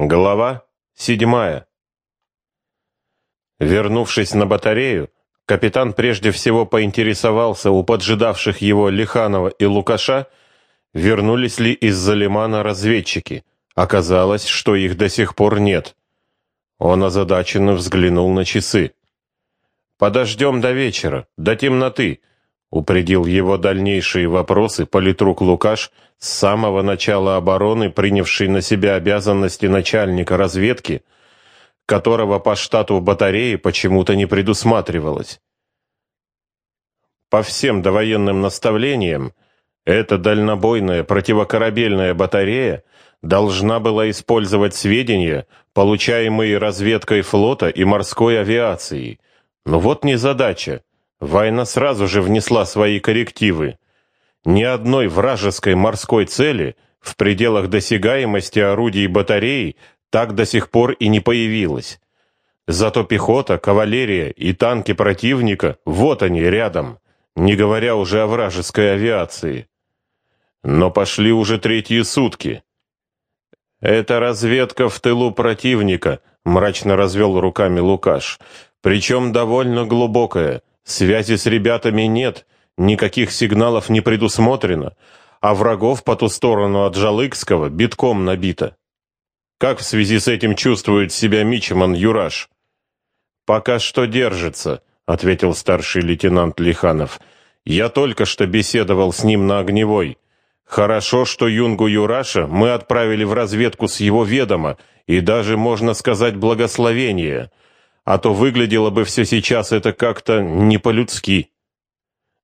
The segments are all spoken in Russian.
Глава седьмая. Вернувшись на батарею, капитан прежде всего поинтересовался у поджидавших его Лиханова и Лукаша, вернулись ли из-за лимана разведчики. Оказалось, что их до сих пор нет. Он озадаченно взглянул на часы. «Подождем до вечера, до темноты», Упредил его дальнейшие вопросы политрук Лукаш, с самого начала обороны принявший на себя обязанности начальника разведки, которого по штату батареи почему-то не предусматривалось. По всем довоенным наставлениям, эта дальнобойная противокорабельная батарея должна была использовать сведения, получаемые разведкой флота и морской авиацией. Но вот незадача. Война сразу же внесла свои коррективы. Ни одной вражеской морской цели в пределах досягаемости орудий батареи так до сих пор и не появилось. Зато пехота, кавалерия и танки противника, вот они рядом, не говоря уже о вражеской авиации. Но пошли уже третьи сутки. «Это разведка в тылу противника», — мрачно развел руками Лукаш, «причем довольно глубокая, Связи с ребятами нет, никаких сигналов не предусмотрено, а врагов по ту сторону от Жалыкского битком набито. Как в связи с этим чувствует себя Мичман Юраш? Пока что держится, ответил старший лейтенант Лиханов. Я только что беседовал с ним на огневой. Хорошо, что Юнгу Юраша мы отправили в разведку с его ведома и даже, можно сказать, благословение — а то выглядело бы все сейчас это как-то не по-людски.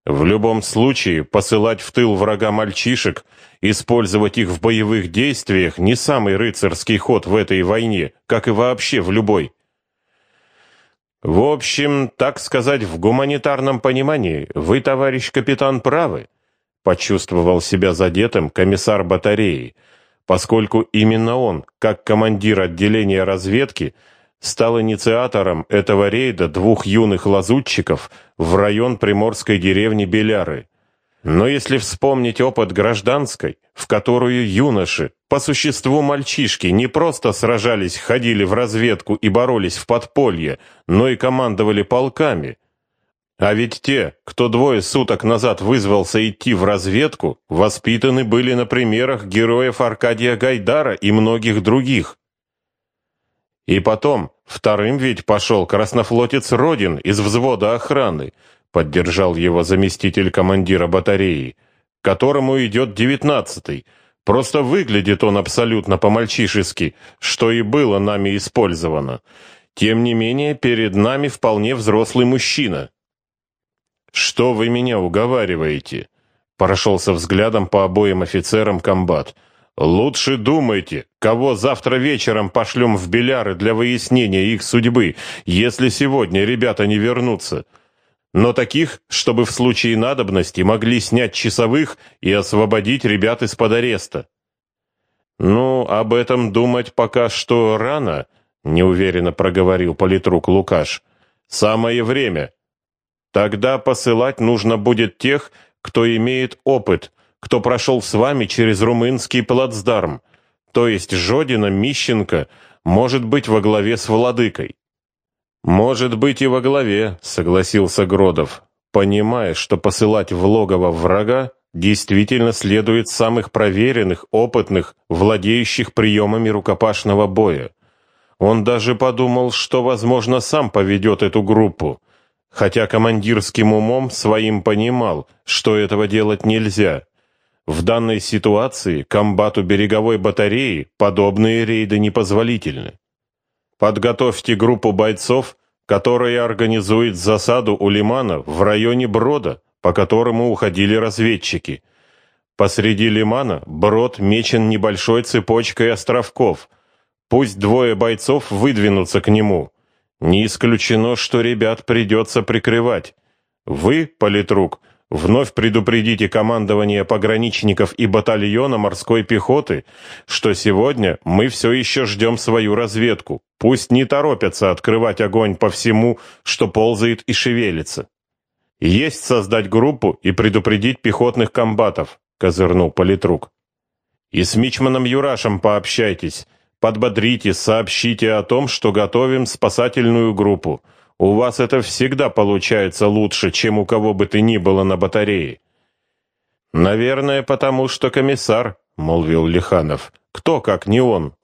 В любом случае, посылать в тыл врага мальчишек, использовать их в боевых действиях не самый рыцарский ход в этой войне, как и вообще в любой. В общем, так сказать, в гуманитарном понимании, вы, товарищ капитан, правы, почувствовал себя задетым комиссар батареи, поскольку именно он, как командир отделения разведки, стал инициатором этого рейда двух юных лазутчиков в район приморской деревни Беляры. Но если вспомнить опыт гражданской, в которую юноши, по существу мальчишки, не просто сражались, ходили в разведку и боролись в подполье, но и командовали полками, а ведь те, кто двое суток назад вызвался идти в разведку, воспитаны были на примерах героев Аркадия Гайдара и многих других. И потом, вторым ведь пошел краснофлотец Родин из взвода охраны, поддержал его заместитель командира батареи, которому идет девятнадцатый. Просто выглядит он абсолютно по-мальчишески, что и было нами использовано. Тем не менее, перед нами вполне взрослый мужчина. «Что вы меня уговариваете?» Прошелся взглядом по обоим офицерам комбат. Лучше думайте, кого завтра вечером пошлем в Беляры для выяснения их судьбы, если сегодня ребята не вернутся. Но таких, чтобы в случае надобности могли снять часовых и освободить ребят из-под ареста. Ну, об этом думать пока что рано, неуверенно проговорил политрук Лукаш. Самое время. Тогда посылать нужно будет тех, кто имеет опыт, кто прошел с вами через румынский плацдарм, то есть Жодина, Мищенко, может быть во главе с владыкой. Может быть и во главе, согласился Гродов, понимая, что посылать в логово врага действительно следует самых проверенных, опытных, владеющих приемами рукопашного боя. Он даже подумал, что, возможно, сам поведет эту группу, хотя командирским умом своим понимал, что этого делать нельзя. В данной ситуации комбату береговой батареи подобные рейды непозволительны. Подготовьте группу бойцов, которая организует засаду у лимана в районе Брода, по которому уходили разведчики. Посреди лимана Брод мечен небольшой цепочкой островков. Пусть двое бойцов выдвинутся к нему. Не исключено, что ребят придется прикрывать. Вы, политрук, — Вновь предупредите командование пограничников и батальона морской пехоты, что сегодня мы все еще ждем свою разведку. Пусть не торопятся открывать огонь по всему, что ползает и шевелится. Есть создать группу и предупредить пехотных комбатов, козырнул политрук. И с мичманом Юрашем пообщайтесь, подбодрите, сообщите о том, что готовим спасательную группу. У вас это всегда получается лучше, чем у кого бы ты ни было на батарее». «Наверное, потому что комиссар», — молвил Лиханов. «Кто, как не он?»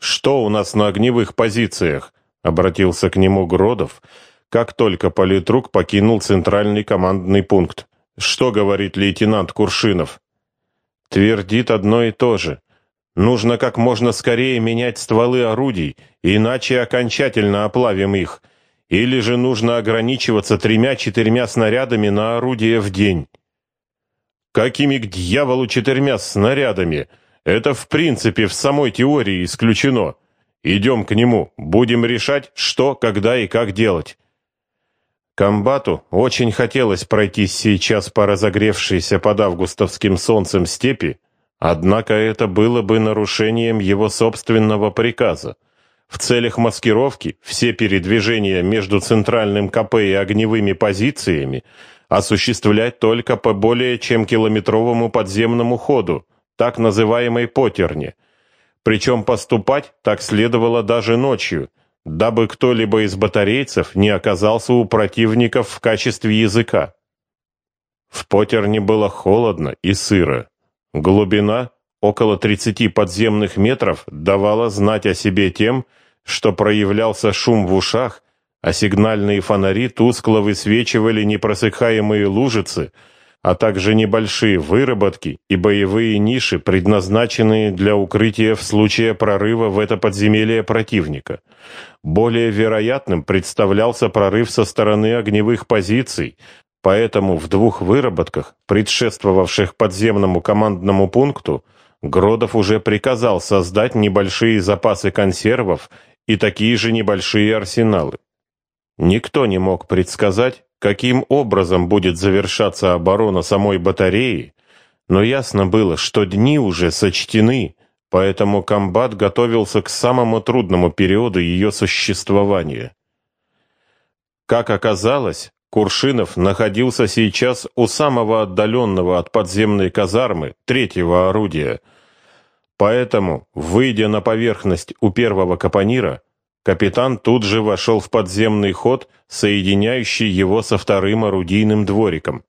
«Что у нас на огневых позициях?» — обратился к нему Гродов, как только политрук покинул центральный командный пункт. «Что говорит лейтенант Куршинов?» «Твердит одно и то же. Нужно как можно скорее менять стволы орудий, иначе окончательно оплавим их. Или же нужно ограничиваться тремя-четырьмя снарядами на орудие в день». «Какими к дьяволу четырьмя снарядами?» Это в принципе в самой теории исключено. Идем к нему, будем решать, что, когда и как делать. Комбату очень хотелось пройти сейчас по разогревшейся под августовским солнцем степи, однако это было бы нарушением его собственного приказа. В целях маскировки все передвижения между центральным КП и огневыми позициями осуществлять только по более чем километровому подземному ходу, так называемой потерне. Причем поступать так следовало даже ночью, дабы кто-либо из батарейцев не оказался у противников в качестве языка. В потерне было холодно и сыро. Глубина, около 30 подземных метров, давала знать о себе тем, что проявлялся шум в ушах, а сигнальные фонари тускло высвечивали непросыхаемые лужицы — а также небольшие выработки и боевые ниши, предназначенные для укрытия в случае прорыва в это подземелье противника. Более вероятным представлялся прорыв со стороны огневых позиций, поэтому в двух выработках, предшествовавших подземному командному пункту, Гродов уже приказал создать небольшие запасы консервов и такие же небольшие арсеналы. Никто не мог предсказать, каким образом будет завершаться оборона самой батареи, но ясно было, что дни уже сочтены, поэтому комбат готовился к самому трудному периоду ее существования. Как оказалось, Куршинов находился сейчас у самого отдаленного от подземной казармы третьего орудия, поэтому, выйдя на поверхность у первого капонира, Капитан тут же вошел в подземный ход, соединяющий его со вторым орудийным двориком.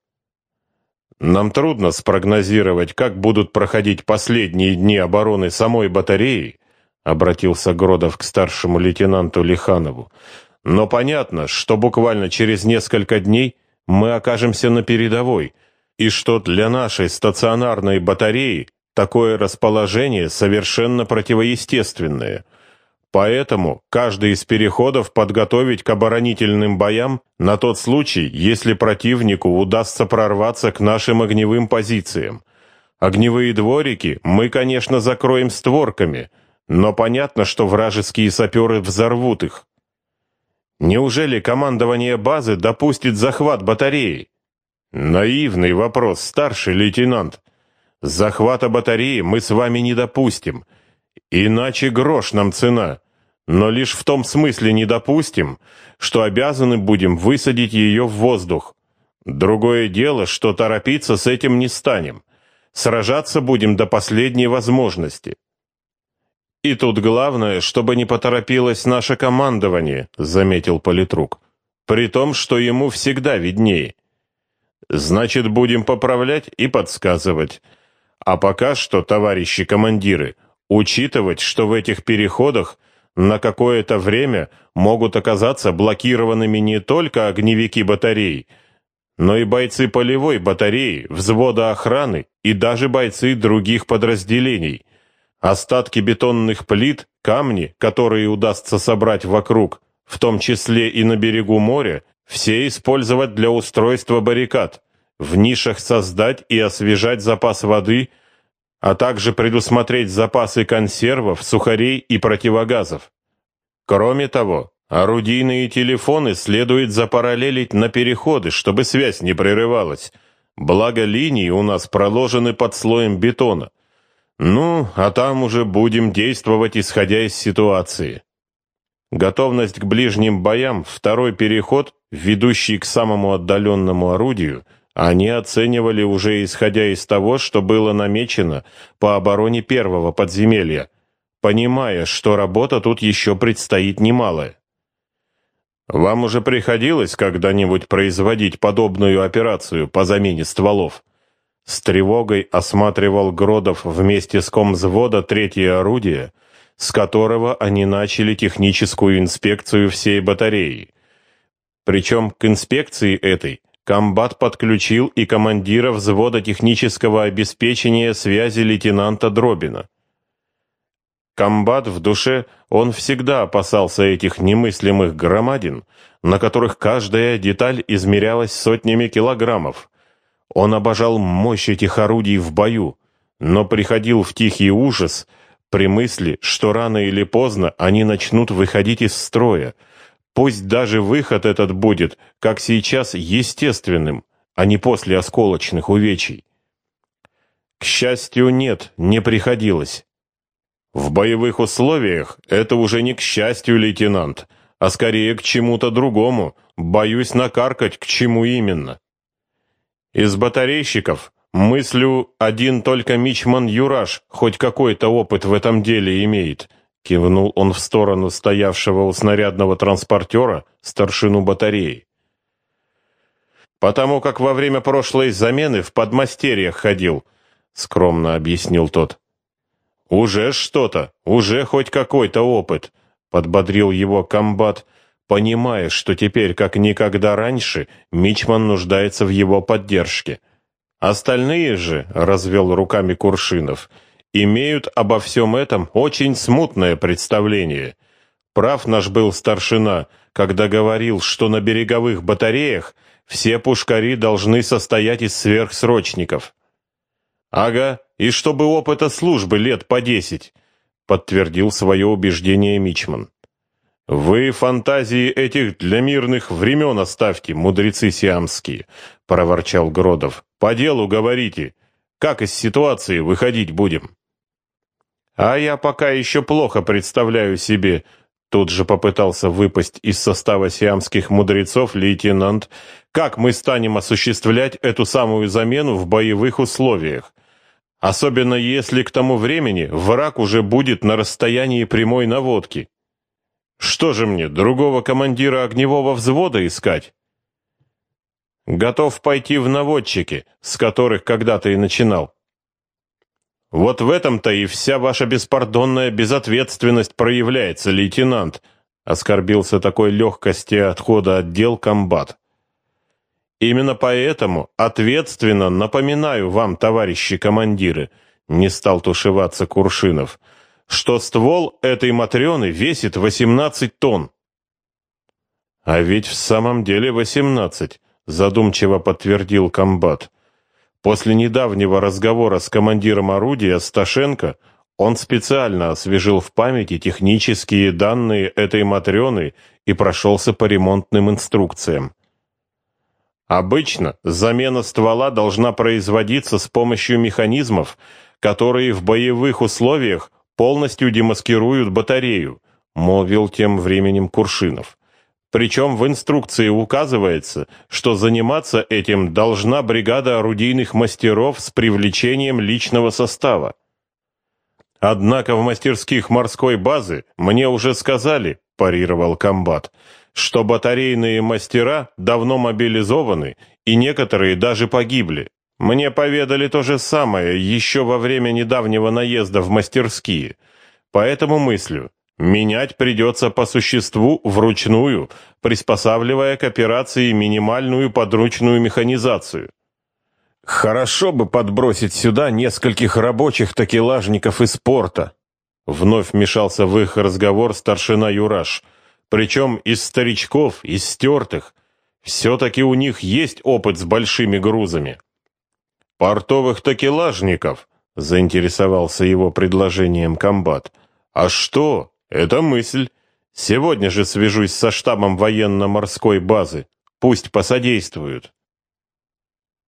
Нам трудно спрогнозировать, как будут проходить последние дни обороны самой батареи, обратился Гродов к старшему лейтенанту Лиханову. Но понятно, что буквально через несколько дней мы окажемся на передовой, и что для нашей стационарной батареи такое расположение совершенно противоестественное. Поэтому каждый из переходов подготовить к оборонительным боям на тот случай, если противнику удастся прорваться к нашим огневым позициям. Огневые дворики мы, конечно, закроем створками, но понятно, что вражеские саперы взорвут их. Неужели командование базы допустит захват батареи? Наивный вопрос, старший лейтенант. Захвата батареи мы с вами не допустим, иначе грош нам цена но лишь в том смысле не допустим, что обязаны будем высадить ее в воздух. Другое дело, что торопиться с этим не станем. Сражаться будем до последней возможности. И тут главное, чтобы не поторопилось наше командование, заметил политрук. При том, что ему всегда виднее. Значит, будем поправлять и подсказывать. А пока что, товарищи командиры, учитывать, что в этих переходах на какое-то время могут оказаться блокированными не только огневики батарей, но и бойцы полевой батареи, взвода охраны и даже бойцы других подразделений. Остатки бетонных плит, камни, которые удастся собрать вокруг, в том числе и на берегу моря, все использовать для устройства баррикад, в нишах создать и освежать запас воды – а также предусмотреть запасы консервов, сухарей и противогазов. Кроме того, орудийные телефоны следует запараллелить на переходы, чтобы связь не прерывалась. Благо линии у нас проложены под слоем бетона. Ну, а там уже будем действовать, исходя из ситуации. Готовность к ближним боям, второй переход, ведущий к самому отдаленному орудию, они оценивали уже исходя из того, что было намечено по обороне первого подземелья. понимая, что работа тут еще предстоит немалая. Вам уже приходилось когда-нибудь производить подобную операцию по замене стволов? С тревогой осматривал Гродов вместе с комзвода третье орудие, с которого они начали техническую инспекцию всей батареи. Причем к инспекции этой комбат подключил и командира взвода технического обеспечения связи лейтенанта Дробина. Комбат в душе, он всегда опасался этих немыслимых громадин, на которых каждая деталь измерялась сотнями килограммов. Он обожал мощь этих орудий в бою, но приходил в тихий ужас при мысли, что рано или поздно они начнут выходить из строя. Пусть даже выход этот будет, как сейчас, естественным, а не после осколочных увечий. К счастью, нет, не приходилось. В боевых условиях это уже не к счастью, лейтенант, а скорее к чему-то другому. Боюсь накаркать, к чему именно. Из батарейщиков мыслю один только мичман Юраш хоть какой-то опыт в этом деле имеет. Кивнул он в сторону стоявшего у снарядного транспортера старшину батареи. «Потому как во время прошлой замены в подмастерьях ходил», — скромно объяснил тот. «Уже что-то, уже хоть какой-то опыт», — подбодрил его комбат, понимая, что теперь, как никогда раньше, Мичман нуждается в его поддержке. Остальные же, — развел руками Куршинов, — имеют обо всем этом очень смутное представление. Прав наш был старшина, когда говорил, что на береговых батареях все пушкари должны состоять из сверхсрочников. «Ага, и чтобы опыта службы лет по десять», — подтвердил свое убеждение Мичман. «Вы фантазии этих для мирных времен оставьте, мудрецы сиамские», — проворчал Гродов. «По делу говорите. Как из ситуации выходить будем?» «А я пока еще плохо представляю себе», — тут же попытался выпасть из состава сиамских мудрецов лейтенант, «как мы станем осуществлять эту самую замену в боевых условиях. Особенно если к тому времени враг уже будет на расстоянии прямой наводки. Что же мне, другого командира огневого взвода искать? Готов пойти в наводчики, с которых когда-то и начинал. Вот в этом-то и вся ваша беспардонная безответственность проявляется, лейтенант, оскорбился такой легкости отхода отдел комбат. Именно поэтому ответственно напоминаю вам, товарищи командиры, не стал тушеваться Куршинов, что ствол этой Матрёны весит 18 тонн. А ведь в самом деле 18, задумчиво подтвердил комбат. После недавнего разговора с командиром орудия Сташенко он специально освежил в памяти технические данные этой Матрёны и прошелся по ремонтным инструкциям. Обычно замена ствола должна производиться с помощью механизмов, которые в боевых условиях полностью демаскируют батарею, молвил тем временем Куршинов. Причем в инструкции указывается, что заниматься этим должна бригада орудийных мастеров с привлечением личного состава. Однако в мастерских морской базы мне уже сказали, парировал комбат, что батарейные мастера давно мобилизованы, и некоторые даже погибли. Мне поведали то же самое еще во время недавнего наезда в мастерские. Поэтому мыслю, менять придется по существу вручную, приспосабливая к операции минимальную подручную механизацию. Хорошо бы подбросить сюда нескольких рабочих такелажников из порта. Вновь вмешался в их разговор старшина Юраш – причем из старичков, из стертых. Все-таки у них есть опыт с большими грузами. «Портовых такелажников», — заинтересовался его предложением комбат. «А что? Это мысль. Сегодня же свяжусь со штабом военно-морской базы. Пусть посодействуют».